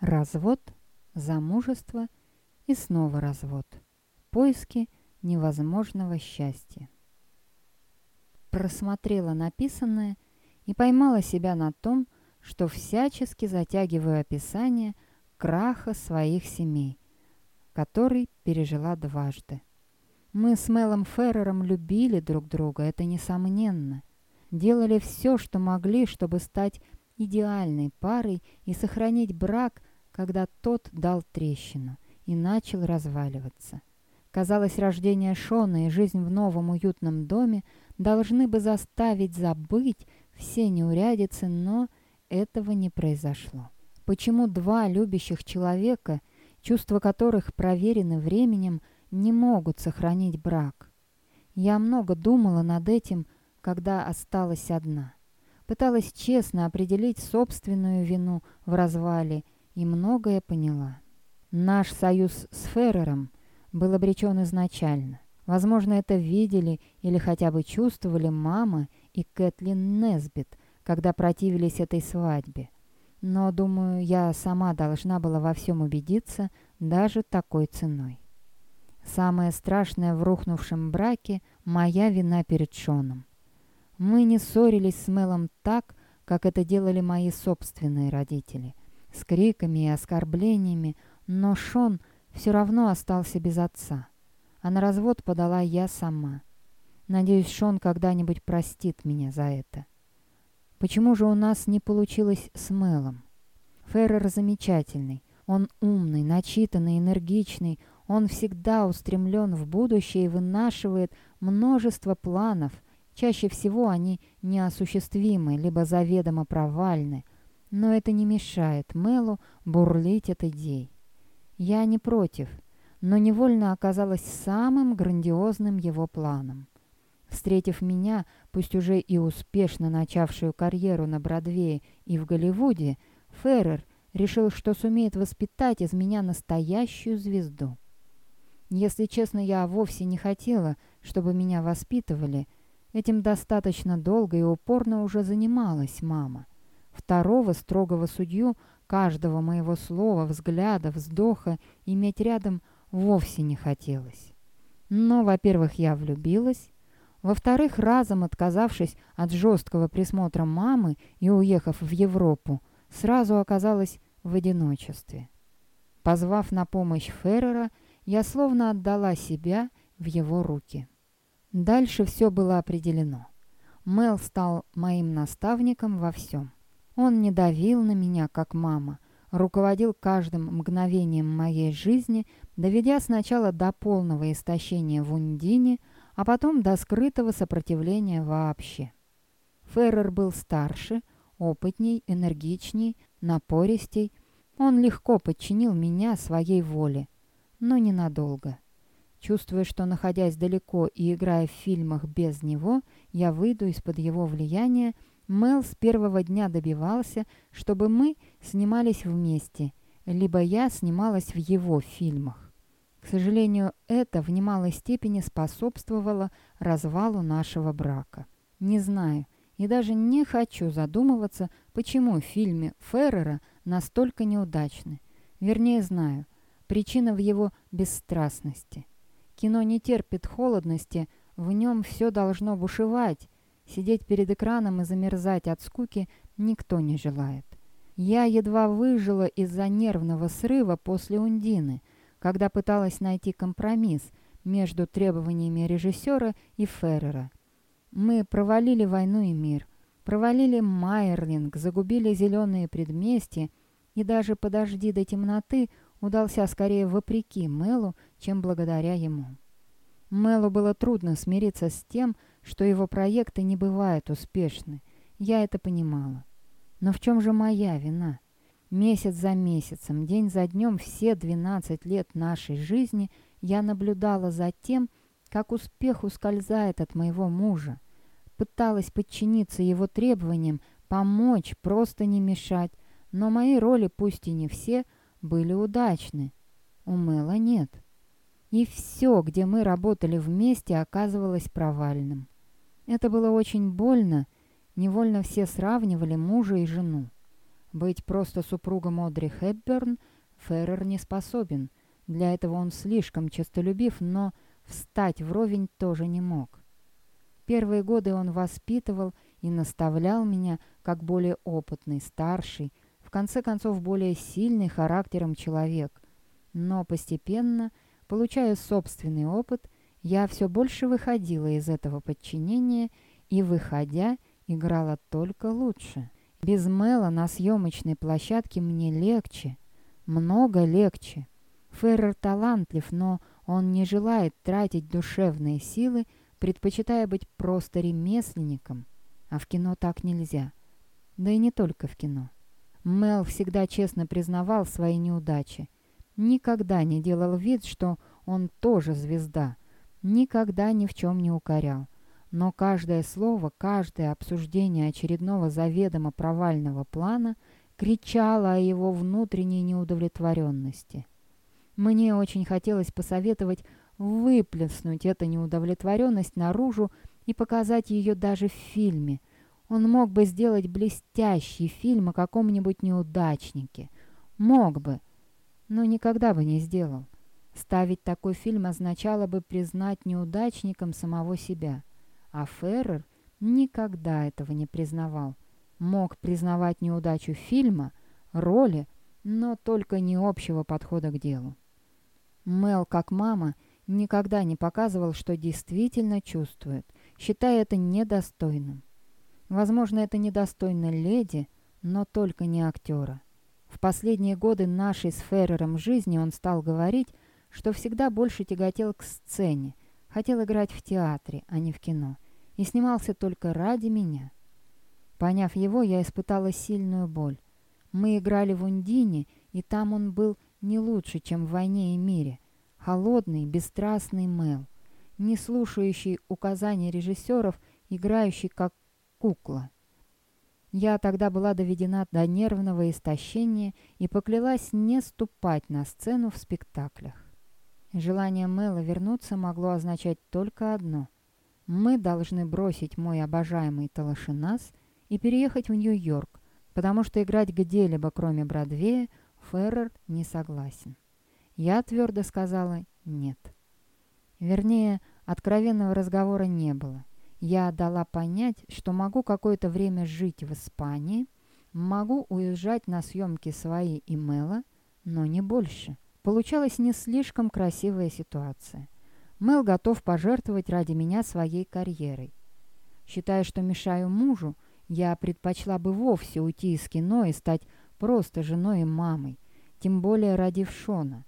Развод, замужество и снова развод. Поиски невозможного счастья. Просмотрела написанное и поймала себя на том, что всячески затягиваю описание краха своих семей, который пережила дважды. Мы с Мелом Феррером любили друг друга, это несомненно. Делали все, что могли, чтобы стать идеальной парой и сохранить брак, когда тот дал трещину и начал разваливаться. Казалось, рождение Шона и жизнь в новом уютном доме должны бы заставить забыть все неурядицы, но этого не произошло. Почему два любящих человека, чувства которых проверены временем, не могут сохранить брак? Я много думала над этим, когда осталась одна. Пыталась честно определить собственную вину в развале и многое поняла. Наш союз с Феррером был обречен изначально. Возможно, это видели или хотя бы чувствовали мама и Кэтлин Несбит, когда противились этой свадьбе. Но, думаю, я сама должна была во всем убедиться, даже такой ценой. Самое страшное в рухнувшем браке – моя вина перед Шоном. Мы не ссорились с Мелом так, как это делали мои собственные родители, с криками и оскорблениями, но Шон все равно остался без отца. А на развод подала я сама. Надеюсь, Шон когда-нибудь простит меня за это. Почему же у нас не получилось с Мелом? Феррер замечательный. Он умный, начитанный, энергичный. Он всегда устремлен в будущее и вынашивает множество планов. Чаще всего они неосуществимы, либо заведомо провальны. Но это не мешает Мелу бурлить от идей. Я не против, но невольно оказалась самым грандиозным его планом. Встретив меня, пусть уже и успешно начавшую карьеру на Бродвее и в Голливуде, Феррер решил, что сумеет воспитать из меня настоящую звезду. Если честно, я вовсе не хотела, чтобы меня воспитывали. Этим достаточно долго и упорно уже занималась мама. Второго строгого судью каждого моего слова, взгляда, вздоха иметь рядом вовсе не хотелось. Но, во-первых, я влюбилась, во-вторых, разом отказавшись от жесткого присмотра мамы и уехав в Европу, сразу оказалась в одиночестве. Позвав на помощь Феррера, я словно отдала себя в его руки. Дальше все было определено. Мел стал моим наставником во всем. Он не давил на меня, как мама, руководил каждым мгновением моей жизни, доведя сначала до полного истощения в Ундине, а потом до скрытого сопротивления вообще. Феррер был старше, опытней, энергичней, напористей. Он легко подчинил меня своей воле, но ненадолго. Чувствуя, что, находясь далеко и играя в фильмах без него, я выйду из-под его влияния, Мел с первого дня добивался, чтобы мы снимались вместе, либо я снималась в его фильмах. К сожалению, это в немалой степени способствовало развалу нашего брака. Не знаю и даже не хочу задумываться, почему в фильме Феррера настолько неудачны. Вернее, знаю. Причина в его бесстрастности. Кино не терпит холодности, в нем все должно бушевать. Сидеть перед экраном и замерзать от скуки никто не желает. Я едва выжила из-за нервного срыва после Ундины – когда пыталась найти компромисс между требованиями режиссера и Феррера. Мы провалили «Войну и мир», провалили «Майерлинг», загубили «Зеленые предместья», и даже «Подожди до темноты» удался скорее вопреки Мелу, чем благодаря ему. Мелу было трудно смириться с тем, что его проекты не бывают успешны. Я это понимала. Но в чем же моя вина? Месяц за месяцем, день за днем, все 12 лет нашей жизни я наблюдала за тем, как успех ускользает от моего мужа. Пыталась подчиниться его требованиям, помочь, просто не мешать, но мои роли, пусть и не все, были удачны. У Мэла нет. И все, где мы работали вместе, оказывалось провальным. Это было очень больно, невольно все сравнивали мужа и жену. Быть просто супругом Одри Хепберн Феррер не способен. Для этого он слишком честолюбив, но встать вровень тоже не мог. Первые годы он воспитывал и наставлял меня как более опытный, старший, в конце концов более сильный характером человек. Но постепенно, получая собственный опыт, я все больше выходила из этого подчинения и, выходя, играла только лучше. Без Мэла на съемочной площадке мне легче, много легче. Феррер талантлив, но он не желает тратить душевные силы, предпочитая быть просто ремесленником. А в кино так нельзя. Да и не только в кино. Мел всегда честно признавал свои неудачи. Никогда не делал вид, что он тоже звезда. Никогда ни в чем не укорял. Но каждое слово, каждое обсуждение очередного заведомо провального плана кричало о его внутренней неудовлетворенности. Мне очень хотелось посоветовать выплеснуть эту неудовлетворенность наружу и показать ее даже в фильме. Он мог бы сделать блестящий фильм о каком-нибудь неудачнике. Мог бы, но никогда бы не сделал. Ставить такой фильм означало бы признать неудачником самого себя. А Феррер никогда этого не признавал. Мог признавать неудачу фильма, роли, но только не общего подхода к делу. Мел, как мама, никогда не показывал, что действительно чувствует, считая это недостойным. Возможно, это недостойно леди, но только не актера. В последние годы нашей с Феррером жизни он стал говорить, что всегда больше тяготел к сцене, хотел играть в театре, а не в кино, и снимался только ради меня. Поняв его, я испытала сильную боль. Мы играли в Ундине, и там он был не лучше, чем в «Войне и мире», Холодный, бесстрастный Мел, не слушающий указаний режиссеров, играющий как кукла. Я тогда была доведена до нервного истощения и поклялась не ступать на сцену в спектаклях. Желание Мэла вернуться могло означать только одно. Мы должны бросить мой обожаемый Талашинас и переехать в Нью-Йорк, потому что играть где-либо, кроме Бродвея, Феррер не согласен. Я твердо сказала «нет». Вернее, откровенного разговора не было. Я дала понять, что могу какое-то время жить в Испании, могу уезжать на съемки свои и Мэла, но не больше. Получалась не слишком красивая ситуация. Мэл готов пожертвовать ради меня своей карьерой. Считая, что мешаю мужу, я предпочла бы вовсе уйти из кино и стать просто женой и мамой, тем более ради Шона.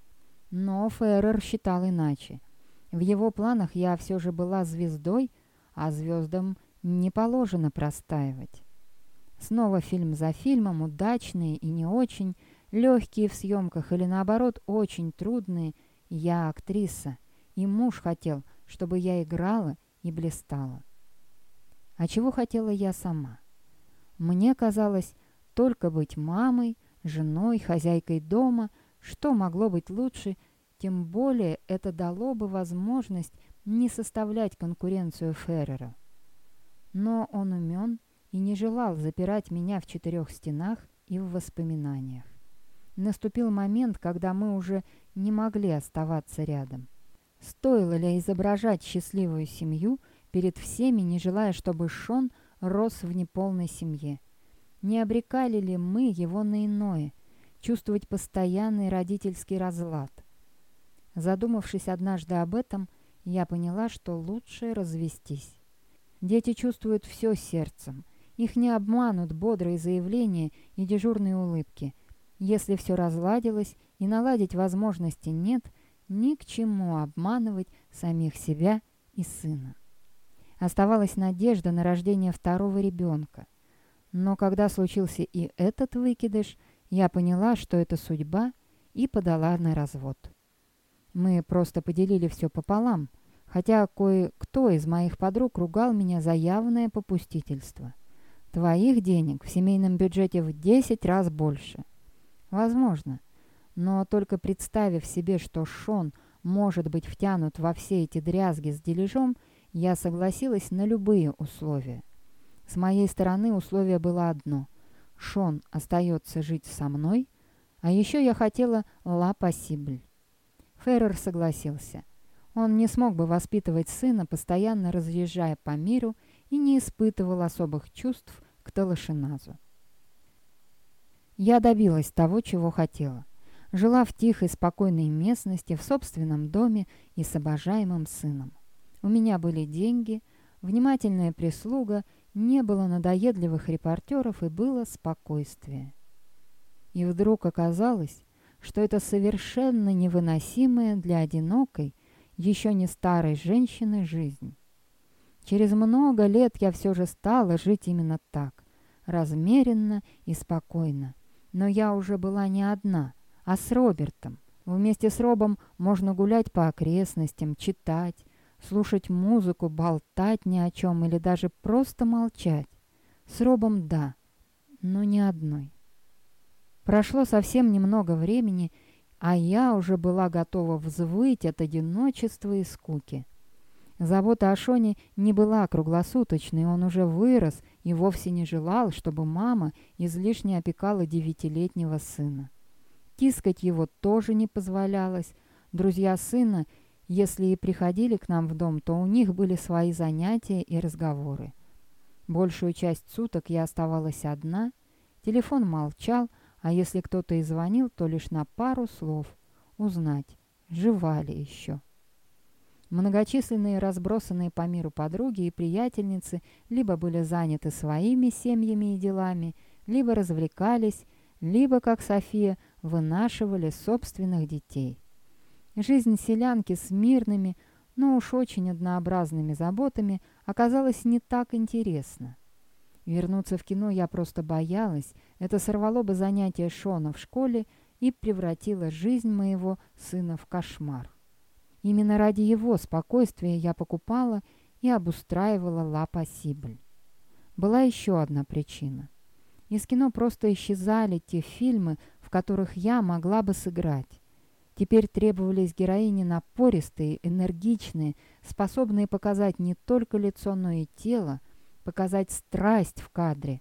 Но Феррер считал иначе. В его планах я все же была звездой, а звездам не положено простаивать. Снова фильм за фильмом, удачные и не очень, легкие в съемках или наоборот очень трудные. Я актриса, и муж хотел, чтобы я играла и блистала. А чего хотела я сама? Мне казалось, только быть мамой, женой, хозяйкой дома – что могло быть лучше, тем более это дало бы возможность не составлять конкуренцию Феррера. Но он умен и не желал запирать меня в четырех стенах и в воспоминаниях. Наступил момент, когда мы уже не могли оставаться рядом. Стоило ли изображать счастливую семью перед всеми, не желая, чтобы Шон рос в неполной семье? Не обрекали ли мы его на иное – чувствовать постоянный родительский разлад. Задумавшись однажды об этом, я поняла, что лучше развестись. Дети чувствуют все сердцем. Их не обманут бодрые заявления и дежурные улыбки. Если все разладилось и наладить возможности нет, ни к чему обманывать самих себя и сына. Оставалась надежда на рождение второго ребенка. Но когда случился и этот выкидыш – я поняла, что это судьба, и подала на развод. Мы просто поделили все пополам, хотя кое-кто из моих подруг ругал меня за явное попустительство. Твоих денег в семейном бюджете в 10 раз больше. Возможно. Но только представив себе, что Шон может быть втянут во все эти дрязги с дележом, я согласилась на любые условия. С моей стороны условие было одно – Шон остается жить со мной, а еще я хотела «ла пассибль». Феррер согласился. Он не смог бы воспитывать сына, постоянно разъезжая по миру, и не испытывал особых чувств к Талашиназу. Я добилась того, чего хотела. Жила в тихой, спокойной местности, в собственном доме и с обожаемым сыном. У меня были деньги, внимательная прислуга, не было надоедливых репортеров и было спокойствие. И вдруг оказалось, что это совершенно невыносимая для одинокой, еще не старой женщины жизнь. Через много лет я все же стала жить именно так, размеренно и спокойно. Но я уже была не одна, а с Робертом. Вместе с Робом можно гулять по окрестностям, читать, слушать музыку, болтать ни о чем или даже просто молчать. С Робом – да, но не одной. Прошло совсем немного времени, а я уже была готова взвыть от одиночества и скуки. Забота о Шоне не была круглосуточной, он уже вырос и вовсе не желал, чтобы мама излишне опекала девятилетнего сына. Тискать его тоже не позволялось. Друзья сына, если и приходили к нам в дом, то у них были свои занятия и разговоры. Большую часть суток я оставалась одна, телефон молчал, а если кто-то и звонил, то лишь на пару слов узнать, жива ли еще. Многочисленные разбросанные по миру подруги и приятельницы либо были заняты своими семьями и делами, либо развлекались, либо, как София, вынашивали собственных детей. Жизнь селянки с мирными, но уж очень однообразными заботами оказалась не так интересна. Вернуться в кино я просто боялась, это сорвало бы занятия Шона в школе и превратило жизнь моего сына в кошмар. Именно ради его спокойствия я покупала и обустраивала «Ла Пассибль». Была еще одна причина. Из кино просто исчезали те фильмы, в которых я могла бы сыграть. Теперь требовались героини напористые, энергичные, способные показать не только лицо, но и тело, показать страсть в кадре.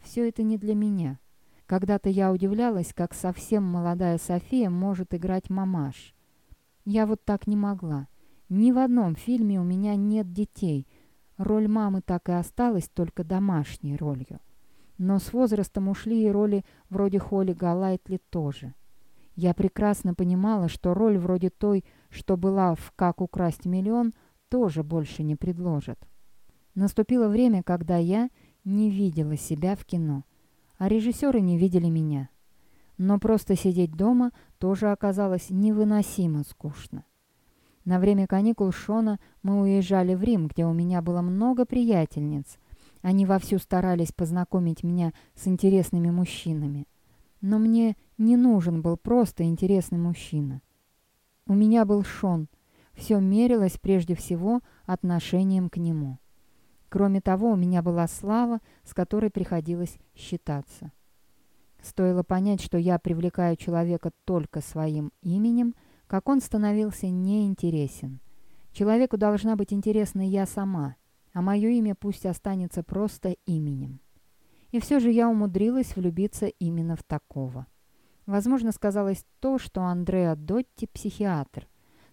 Все это не для меня. Когда-то я удивлялась, как совсем молодая София может играть мамаш. Я вот так не могла. Ни в одном фильме у меня нет детей. Роль мамы так и осталась только домашней ролью. Но с возрастом ушли и роли вроде Холли Галайтли тоже. Я прекрасно понимала, что роль вроде той, что была в «Как украсть миллион», тоже больше не предложат. Наступило время, когда я не видела себя в кино, а режиссеры не видели меня. Но просто сидеть дома тоже оказалось невыносимо скучно. На время каникул Шона мы уезжали в Рим, где у меня было много приятельниц. Они вовсю старались познакомить меня с интересными мужчинами. Но мне не нужен был просто интересный мужчина. У меня был Шон. Все мерилось прежде всего отношением к нему. Кроме того, у меня была слава, с которой приходилось считаться. Стоило понять, что я привлекаю человека только своим именем, как он становился неинтересен. Человеку должна быть интересна я сама, а мое имя пусть останется просто именем. И все же я умудрилась влюбиться именно в такого. Возможно, сказалось то, что Андреа Дотти – психиатр.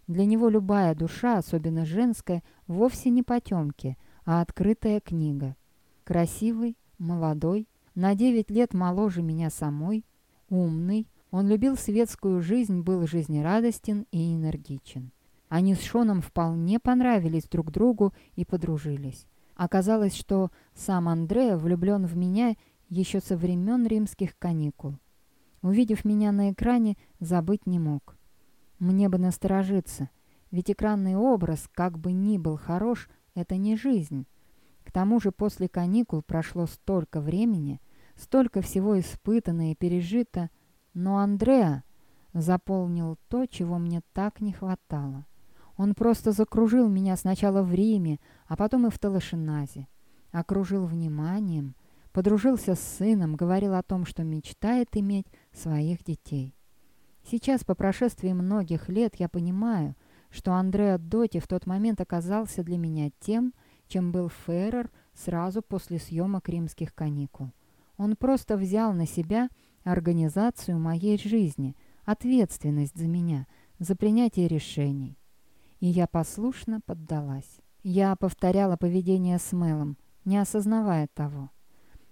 Для него любая душа, особенно женская, вовсе не потемки, а открытая книга. Красивый, молодой, на 9 лет моложе меня самой, умный, он любил светскую жизнь, был жизнерадостен и энергичен. Они с Шоном вполне понравились друг другу и подружились. Оказалось, что сам Андреа влюблен в меня еще со времен римских каникул. Увидев меня на экране, забыть не мог. Мне бы насторожиться, ведь экранный образ, как бы ни был хорош, это не жизнь. К тому же после каникул прошло столько времени, Столько всего испытано и пережито, но Андреа заполнил то, чего мне так не хватало. Он просто закружил меня сначала в Риме, а потом и в Талашиназе. Окружил вниманием, подружился с сыном, говорил о том, что мечтает иметь своих детей. Сейчас, по прошествии многих лет, я понимаю, что Андреа Доти в тот момент оказался для меня тем, чем был Феррер сразу после съемок римских каникул. Он просто взял на себя организацию моей жизни, ответственность за меня, за принятие решений. И я послушно поддалась. Я повторяла поведение с Мэлом, не осознавая того.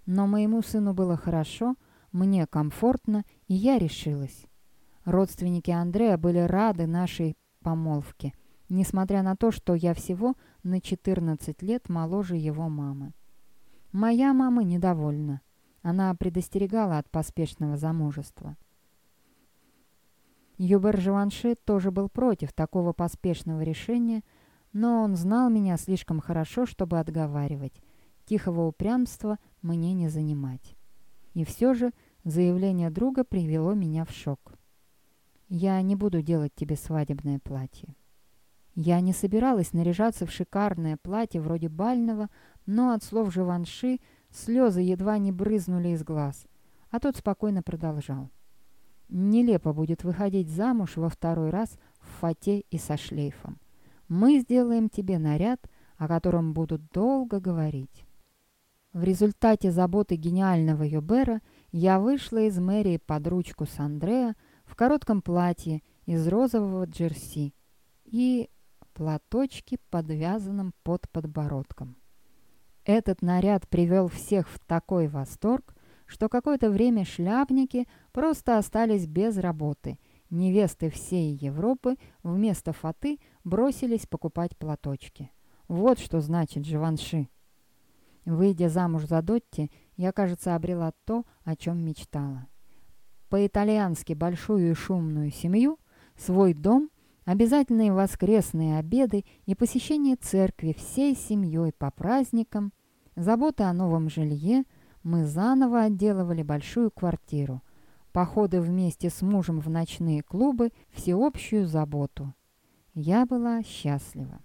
Но моему сыну было хорошо, мне комфортно, и я решилась. Родственники Андрея были рады нашей помолвке, несмотря на то, что я всего на 14 лет моложе его мамы. Моя мама недовольна. Она предостерегала от поспешного замужества. Юбер Живанши тоже был против такого поспешного решения, но он знал меня слишком хорошо, чтобы отговаривать. Тихого упрямства мне не занимать. И все же заявление друга привело меня в шок. «Я не буду делать тебе свадебное платье». Я не собиралась наряжаться в шикарное платье вроде бального, но от слов Живанши слезы едва не брызнули из глаз, а тот спокойно продолжал. «Нелепо будет выходить замуж во второй раз в фате и со шлейфом. Мы сделаем тебе наряд, о котором будут долго говорить». В результате заботы гениального Йобера я вышла из мэрии под ручку с Андреа в коротком платье из розового джерси и платочке, подвязанном под подбородком. Этот наряд привел всех в такой восторг, что какое-то время шляпники просто остались без работы. Невесты всей Европы вместо фаты бросились покупать платочки. Вот что значит Живанши. Выйдя замуж за Дотти, я, кажется, обрела то, о чем мечтала. По-итальянски большую и шумную семью, свой дом, обязательные воскресные обеды и посещение церкви всей семьей по праздникам Забота о новом жилье, мы заново отделывали большую квартиру. Походы вместе с мужем в ночные клубы, всеобщую заботу. Я была счастлива.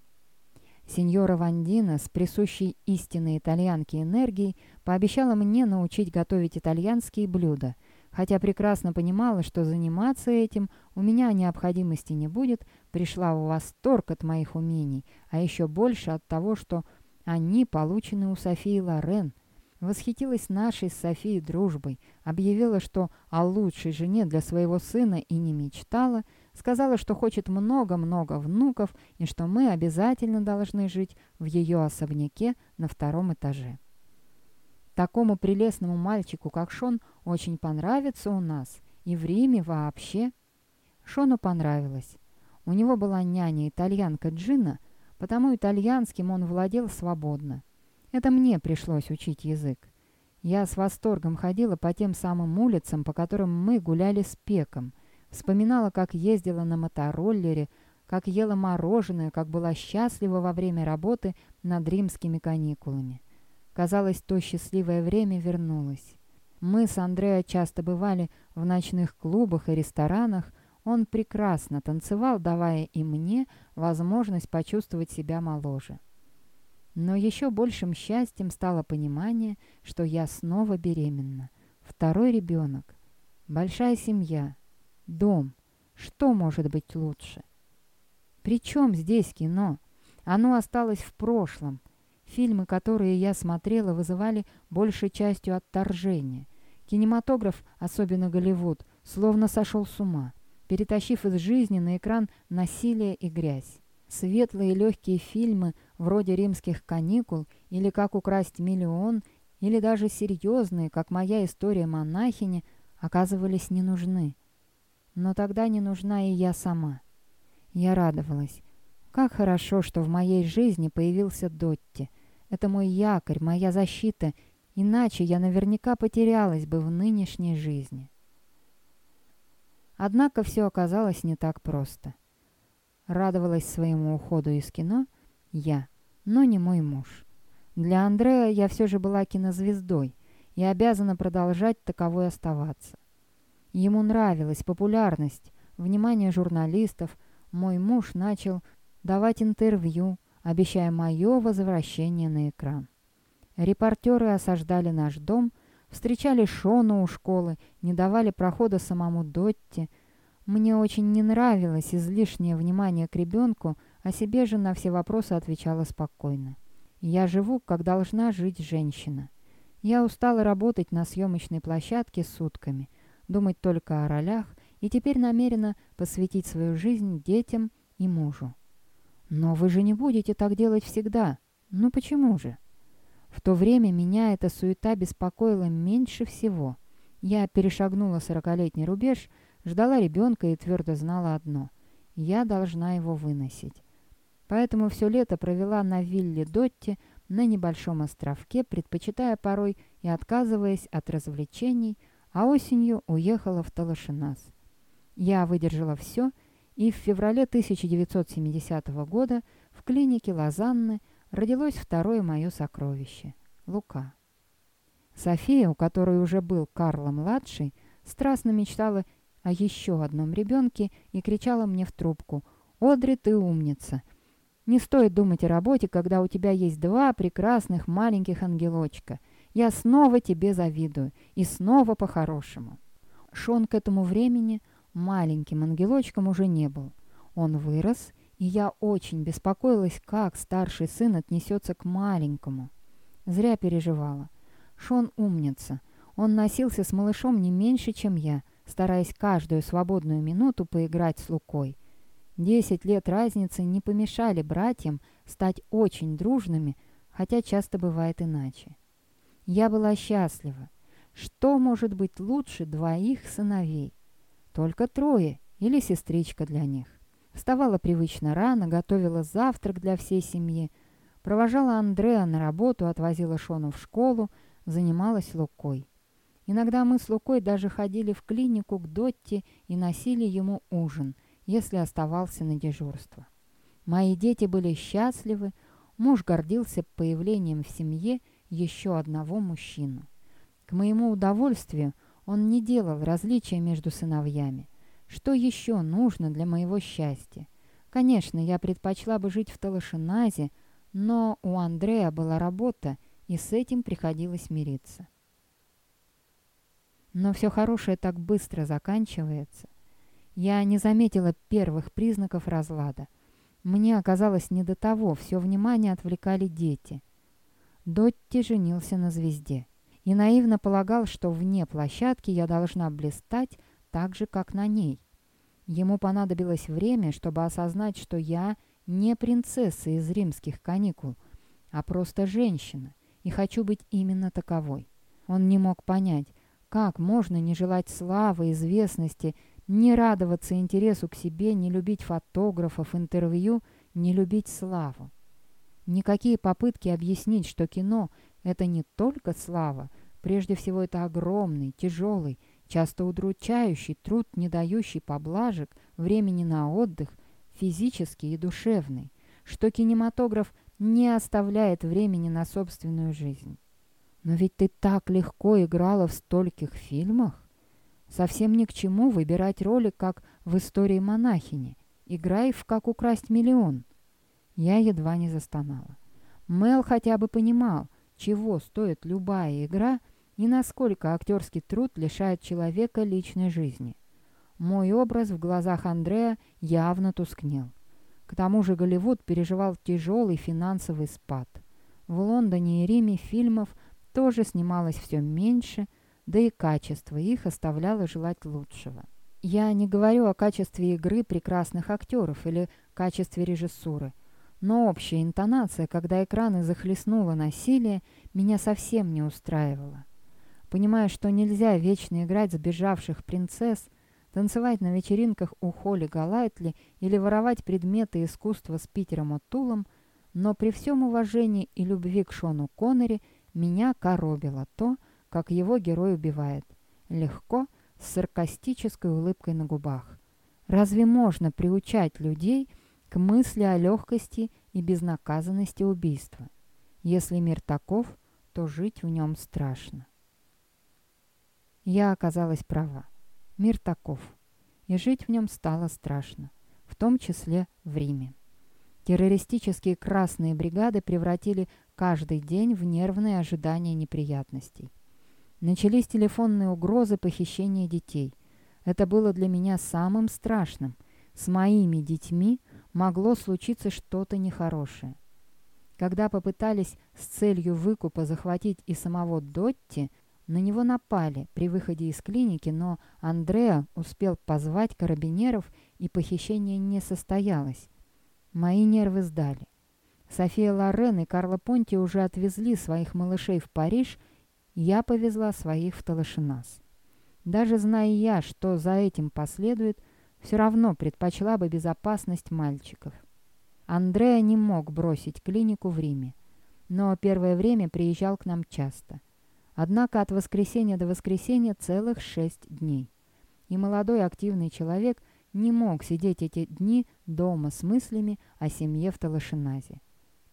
Сеньора Вандина с присущей истинной итальянке энергией пообещала мне научить готовить итальянские блюда, хотя прекрасно понимала, что заниматься этим у меня необходимости не будет, пришла в восторг от моих умений, а еще больше от того, что они получены у Софии Лорен. Восхитилась нашей с Софией дружбой, объявила, что о лучшей жене для своего сына и не мечтала, сказала, что хочет много-много внуков и что мы обязательно должны жить в ее особняке на втором этаже. Такому прелестному мальчику, как Шон, очень понравится у нас, и в Риме вообще. Шону понравилось. У него была няня-итальянка Джина – потому итальянским он владел свободно. Это мне пришлось учить язык. Я с восторгом ходила по тем самым улицам, по которым мы гуляли с Пеком, вспоминала, как ездила на мотороллере, как ела мороженое, как была счастлива во время работы над римскими каникулами. Казалось, то счастливое время вернулось. Мы с Андреа часто бывали в ночных клубах и ресторанах, он прекрасно танцевал, давая и мне возможность почувствовать себя моложе. Но еще большим счастьем стало понимание, что я снова беременна. Второй ребенок. Большая семья. Дом. Что может быть лучше? Причем здесь кино? Оно осталось в прошлом. Фильмы, которые я смотрела, вызывали большей частью отторжение. Кинематограф, особенно Голливуд, словно сошел с ума перетащив из жизни на экран насилие и грязь. Светлые легкие фильмы вроде «Римских каникул» или «Как украсть миллион» или даже серьезные, как моя история монахини, оказывались не нужны. Но тогда не нужна и я сама. Я радовалась. Как хорошо, что в моей жизни появился Дотти. Это мой якорь, моя защита, иначе я наверняка потерялась бы в нынешней жизни. Однако все оказалось не так просто. Радовалась своему уходу из кино я, но не мой муж. Для Андрея я все же была кинозвездой и обязана продолжать таковой оставаться. Ему нравилась популярность, внимание журналистов. Мой муж начал давать интервью, обещая мое возвращение на экран. Репортеры осаждали наш дом – Встречали Шона у школы, не давали прохода самому Дотти. Мне очень не нравилось излишнее внимание к ребенку, а себе же на все вопросы отвечала спокойно. Я живу, как должна жить женщина. Я устала работать на съемочной площадке сутками, думать только о ролях и теперь намерена посвятить свою жизнь детям и мужу. Но вы же не будете так делать всегда. Ну почему же? В то время меня эта суета беспокоила меньше всего. Я перешагнула сорокалетний рубеж, ждала ребенка и твердо знала одно — я должна его выносить. Поэтому все лето провела на вилле Дотти на небольшом островке, предпочитая порой и отказываясь от развлечений, а осенью уехала в Талашинас. Я выдержала все, и в феврале 1970 года в клинике Лозанны родилось второе мое сокровище — Лука. София, у которой уже был Карла-младший, страстно мечтала о еще одном ребенке и кричала мне в трубку «Одри, ты умница!» Не стоит думать о работе, когда у тебя есть два прекрасных маленьких ангелочка. Я снова тебе завидую. И снова по-хорошему. Шон к этому времени маленьким ангелочком уже не был. Он вырос, и я очень беспокоилась, как старший сын отнесется к маленькому. Зря переживала. Шон умница. Он носился с малышом не меньше, чем я, стараясь каждую свободную минуту поиграть с Лукой. Десять лет разницы не помешали братьям стать очень дружными, хотя часто бывает иначе. Я была счастлива. Что может быть лучше двоих сыновей? Только трое или сестричка для них. Вставала привычно рано, готовила завтрак для всей семьи, провожала Андреа на работу, отвозила Шону в школу, занималась Лукой. Иногда мы с Лукой даже ходили в клинику к Дотти и носили ему ужин, если оставался на дежурство. Мои дети были счастливы, муж гордился появлением в семье еще одного мужчину. К моему удовольствию он не делал различия между сыновьями. Что еще нужно для моего счастья? Конечно, я предпочла бы жить в Талашиназе, но у Андрея была работа, и с этим приходилось мириться. Но все хорошее так быстро заканчивается. Я не заметила первых признаков разлада. Мне оказалось не до того, все внимание отвлекали дети. Дотти женился на звезде и наивно полагал, что вне площадки я должна блистать так же, как на ней. Ему понадобилось время, чтобы осознать, что я не принцесса из римских каникул, а просто женщина, и хочу быть именно таковой. Он не мог понять, как можно не желать славы, известности, не радоваться интересу к себе, не любить фотографов, интервью, не любить славу? Никакие попытки объяснить, что кино — это не только слава, прежде всего это огромный, тяжелый, часто удручающий труд, не дающий поблажек, времени на отдых, физический и душевный, что кинематограф не оставляет времени на собственную жизнь. Но ведь ты так легко играла в стольких фильмах. Совсем ни к чему выбирать роли, как в истории монахини. Играй в «Как украсть миллион». Я едва не застонала. Мел хотя бы понимал, чего стоит любая игра и насколько актерский труд лишает человека личной жизни. Мой образ в глазах Андрея явно тускнел. К тому же Голливуд переживал тяжелый финансовый спад. В Лондоне и Риме фильмов тоже снималось все меньше, да и качество их оставляло желать лучшего. Я не говорю о качестве игры прекрасных актеров или качестве режиссуры, но общая интонация, когда экраны захлестнуло насилие, меня совсем не устраивала. Понимая, что нельзя вечно играть сбежавших принцесс, танцевать на вечеринках у Холли Галайтли или воровать предметы искусства с Питером О'Тулом, но при всем уважении и любви к Шону Коннери меня коробило то, как его герой убивает. Легко, с саркастической улыбкой на губах. Разве можно приучать людей к мысли о легкости и безнаказанности убийства? Если мир таков, то жить в нем страшно. Я оказалась права. Мир таков. И жить в нем стало страшно, в том числе в Риме. Террористические красные бригады превратили каждый день в нервное ожидание неприятностей. Начались телефонные угрозы похищения детей. Это было для меня самым страшным. С моими детьми могло случиться что-то нехорошее. Когда попытались с целью выкупа захватить и самого Дотти, на него напали при выходе из клиники, но Андреа успел позвать карабинеров, и похищение не состоялось. Мои нервы сдали. София Лорен и Карла Понти уже отвезли своих малышей в Париж, я повезла своих в Талашинас. Даже зная я, что за этим последует, все равно предпочла бы безопасность мальчиков. Андреа не мог бросить клинику в Риме, но первое время приезжал к нам часто. Однако от воскресенья до воскресенья целых шесть дней. И молодой активный человек не мог сидеть эти дни дома с мыслями о семье в Талашиназе.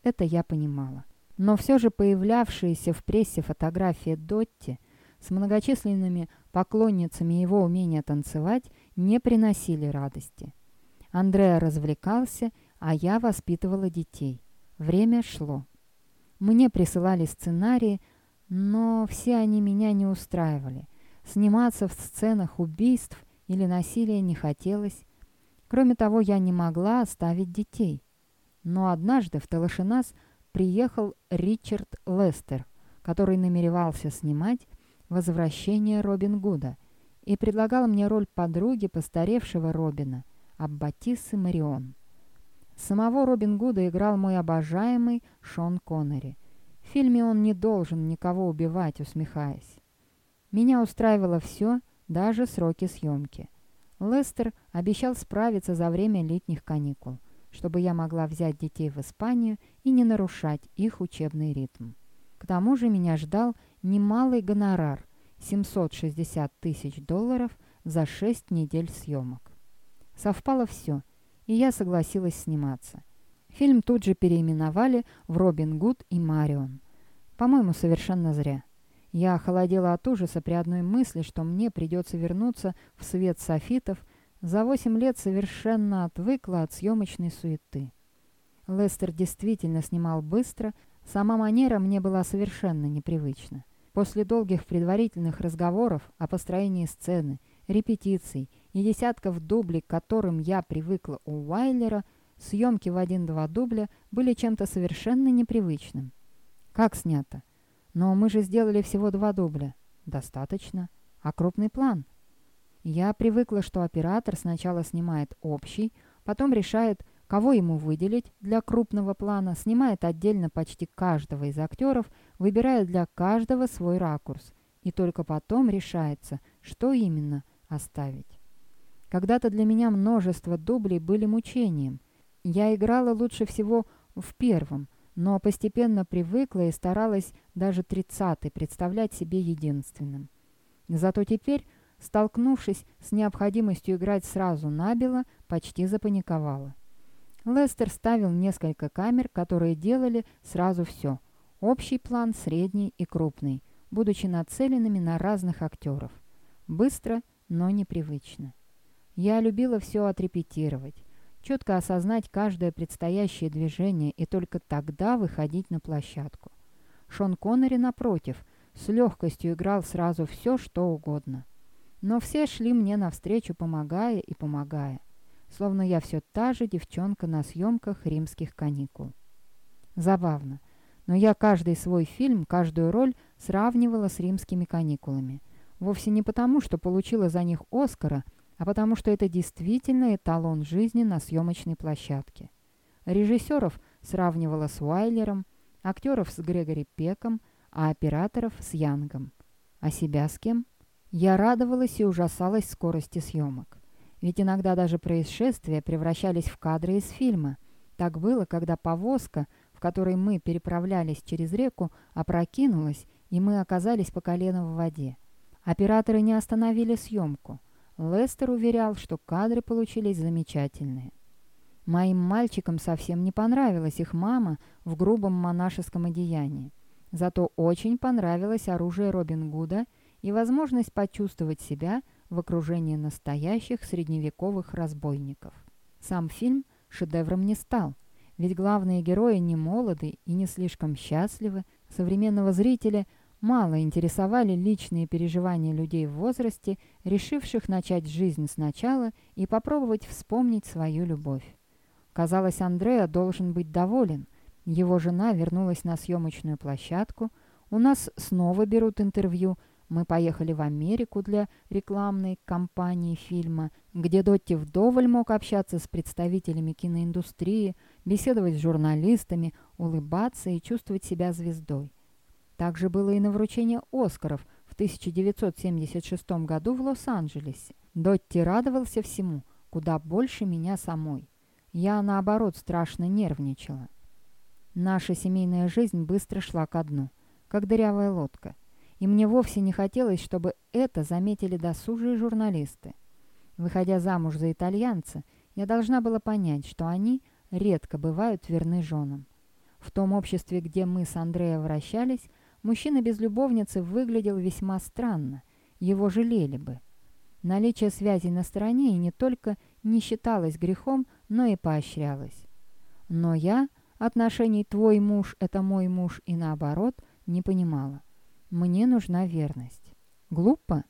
Это я понимала. Но все же появлявшиеся в прессе фотографии Дотти с многочисленными поклонницами его умения танцевать не приносили радости. Андреа развлекался, а я воспитывала детей. Время шло. Мне присылали сценарии, но все они меня не устраивали. Сниматься в сценах убийств или насилия не хотелось. Кроме того, я не могла оставить детей. Но однажды в Талашинас приехал Ричард Лестер, который намеревался снимать «Возвращение Робин Гуда» и предлагал мне роль подруги постаревшего Робина, Аббатисы Марион. Самого Робин Гуда играл мой обожаемый Шон Коннери. В фильме он не должен никого убивать, усмехаясь. Меня устраивало все, даже сроки съемки. Лестер обещал справиться за время летних каникул – чтобы я могла взять детей в Испанию и не нарушать их учебный ритм. К тому же меня ждал немалый гонорар – 760 тысяч долларов за 6 недель съемок. Совпало все, и я согласилась сниматься. Фильм тут же переименовали в «Робин Гуд и Марион». По-моему, совершенно зря. Я охолодела от ужаса при одной мысли, что мне придется вернуться в свет софитов за восемь лет совершенно отвыкла от съемочной суеты. Лестер действительно снимал быстро, сама манера мне была совершенно непривычна. После долгих предварительных разговоров о построении сцены, репетиций и десятков дублей, к которым я привыкла у Уайлера, съемки в один-два дубля были чем-то совершенно непривычным. Как снято? Но мы же сделали всего два дубля. Достаточно. А крупный план? Я привыкла, что оператор сначала снимает общий, потом решает, кого ему выделить для крупного плана, снимает отдельно почти каждого из актеров, выбирая для каждого свой ракурс, и только потом решается, что именно оставить. Когда-то для меня множество дублей были мучением. Я играла лучше всего в первом, но постепенно привыкла и старалась даже тридцатый представлять себе единственным. Зато теперь столкнувшись с необходимостью играть сразу набело, почти запаниковала. Лестер ставил несколько камер, которые делали сразу все. Общий план, средний и крупный, будучи нацеленными на разных актеров. Быстро, но непривычно. Я любила все отрепетировать, четко осознать каждое предстоящее движение и только тогда выходить на площадку. Шон Коннери, напротив, с легкостью играл сразу все, что угодно. Но все шли мне навстречу, помогая и помогая, словно я все та же девчонка на съемках римских каникул. Забавно, но я каждый свой фильм, каждую роль сравнивала с римскими каникулами. Вовсе не потому, что получила за них Оскара, а потому что это действительно эталон жизни на съемочной площадке. Режиссеров сравнивала с Уайлером, актеров с Грегори Пеком, а операторов с Янгом. А себя с кем? Я радовалась и ужасалась скорости съемок. Ведь иногда даже происшествия превращались в кадры из фильма. Так было, когда повозка, в которой мы переправлялись через реку, опрокинулась, и мы оказались по колено в воде. Операторы не остановили съемку. Лестер уверял, что кадры получились замечательные. Моим мальчикам совсем не понравилась их мама в грубом монашеском одеянии. Зато очень понравилось оружие Робин Гуда – и возможность почувствовать себя в окружении настоящих средневековых разбойников. Сам фильм шедевром не стал, ведь главные герои не молоды и не слишком счастливы, современного зрителя мало интересовали личные переживания людей в возрасте, решивших начать жизнь сначала и попробовать вспомнить свою любовь. Казалось, Андреа должен быть доволен, Его жена вернулась на съемочную площадку. У нас снова берут интервью. Мы поехали в Америку для рекламной кампании фильма, где Дотти вдоволь мог общаться с представителями киноиндустрии, беседовать с журналистами, улыбаться и чувствовать себя звездой. Так же было и на вручении «Оскаров» в 1976 году в Лос-Анджелесе. Дотти радовался всему, куда больше меня самой. Я, наоборот, страшно нервничала. Наша семейная жизнь быстро шла ко дну, как дырявая лодка. И мне вовсе не хотелось, чтобы это заметили досужие журналисты. Выходя замуж за итальянца, я должна была понять, что они редко бывают верны женам. В том обществе, где мы с Андреем вращались, мужчина без любовницы выглядел весьма странно, его жалели бы. Наличие связей на стороне и не только не считалось грехом, но и поощрялось. Но я отношений «твой муж – это мой муж» и наоборот не понимала. Мне нужна верность. Глупо?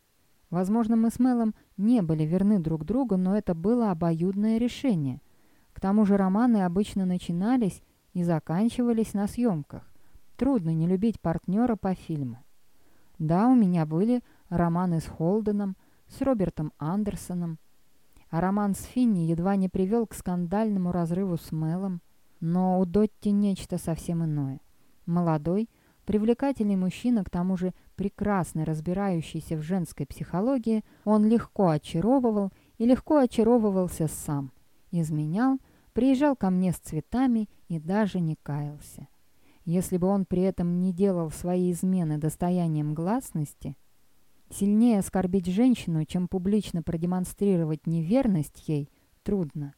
Возможно, мы с Мелом не были верны друг другу, но это было обоюдное решение. К тому же романы обычно начинались и заканчивались на съемках. Трудно не любить партнера по фильму. Да, у меня были романы с Холденом, с Робертом Андерсоном, а роман с Финни едва не привел к скандальному разрыву с Мелом. Но у Дотти нечто совсем иное. Молодой, привлекательный мужчина, к тому же прекрасно разбирающийся в женской психологии, он легко очаровывал и легко очаровывался сам. Изменял, приезжал ко мне с цветами и даже не каялся. Если бы он при этом не делал свои измены достоянием гласности, сильнее оскорбить женщину, чем публично продемонстрировать неверность ей, трудно.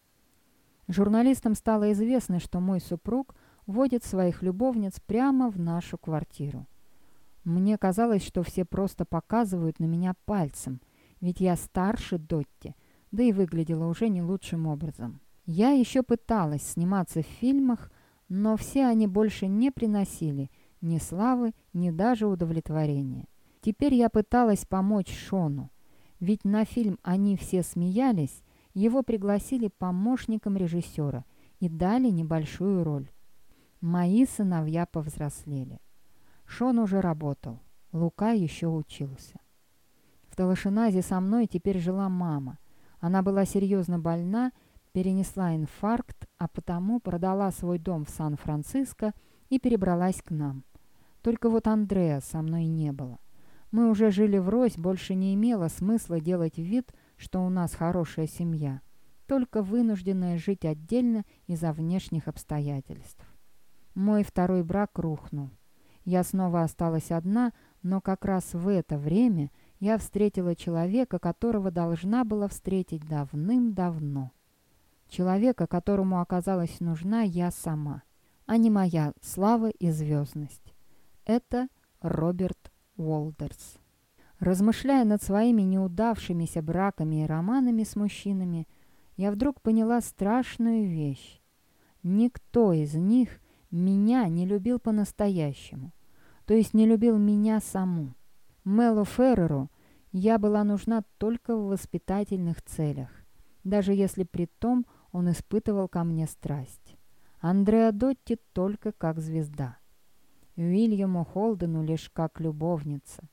Журналистам стало известно, что мой супруг водит своих любовниц прямо в нашу квартиру. Мне казалось, что все просто показывают на меня пальцем, ведь я старше Дотти, да и выглядела уже не лучшим образом. Я еще пыталась сниматься в фильмах, но все они больше не приносили ни славы, ни даже удовлетворения. Теперь я пыталась помочь Шону, ведь на фильм «Они все смеялись» Его пригласили помощником режиссера и дали небольшую роль. Мои сыновья повзрослели. Шон уже работал, Лука еще учился. В Талашиназе со мной теперь жила мама. Она была серьезно больна, перенесла инфаркт, а потому продала свой дом в Сан-Франциско и перебралась к нам. Только вот Андрея со мной не было. Мы уже жили врозь, больше не имело смысла делать вид, что у нас хорошая семья, только вынужденная жить отдельно из-за внешних обстоятельств. Мой второй брак рухнул. Я снова осталась одна, но как раз в это время я встретила человека, которого должна была встретить давным-давно. Человека, которому оказалась нужна я сама, а не моя слава и звездность. Это Роберт Уолдерс. Размышляя над своими неудавшимися браками и романами с мужчинами, я вдруг поняла страшную вещь. Никто из них меня не любил по-настоящему, то есть не любил меня саму. Мелу Ферреру я была нужна только в воспитательных целях, даже если при том он испытывал ко мне страсть. Андреа Дотти только как звезда. Уильяму Холдену лишь как любовница.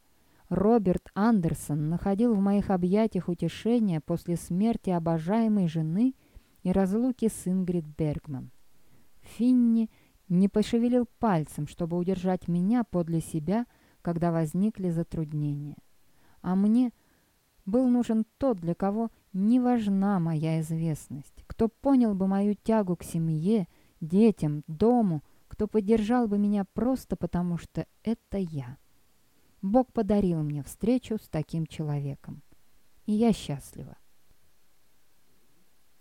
Роберт Андерсон находил в моих объятиях утешение после смерти обожаемой жены и разлуки с Ингрид Бергман. Финни не пошевелил пальцем, чтобы удержать меня подле себя, когда возникли затруднения. А мне был нужен тот, для кого не важна моя известность, кто понял бы мою тягу к семье, детям, дому, кто поддержал бы меня просто потому, что это я. Бог подарил мне встречу с таким человеком. И я счастлива.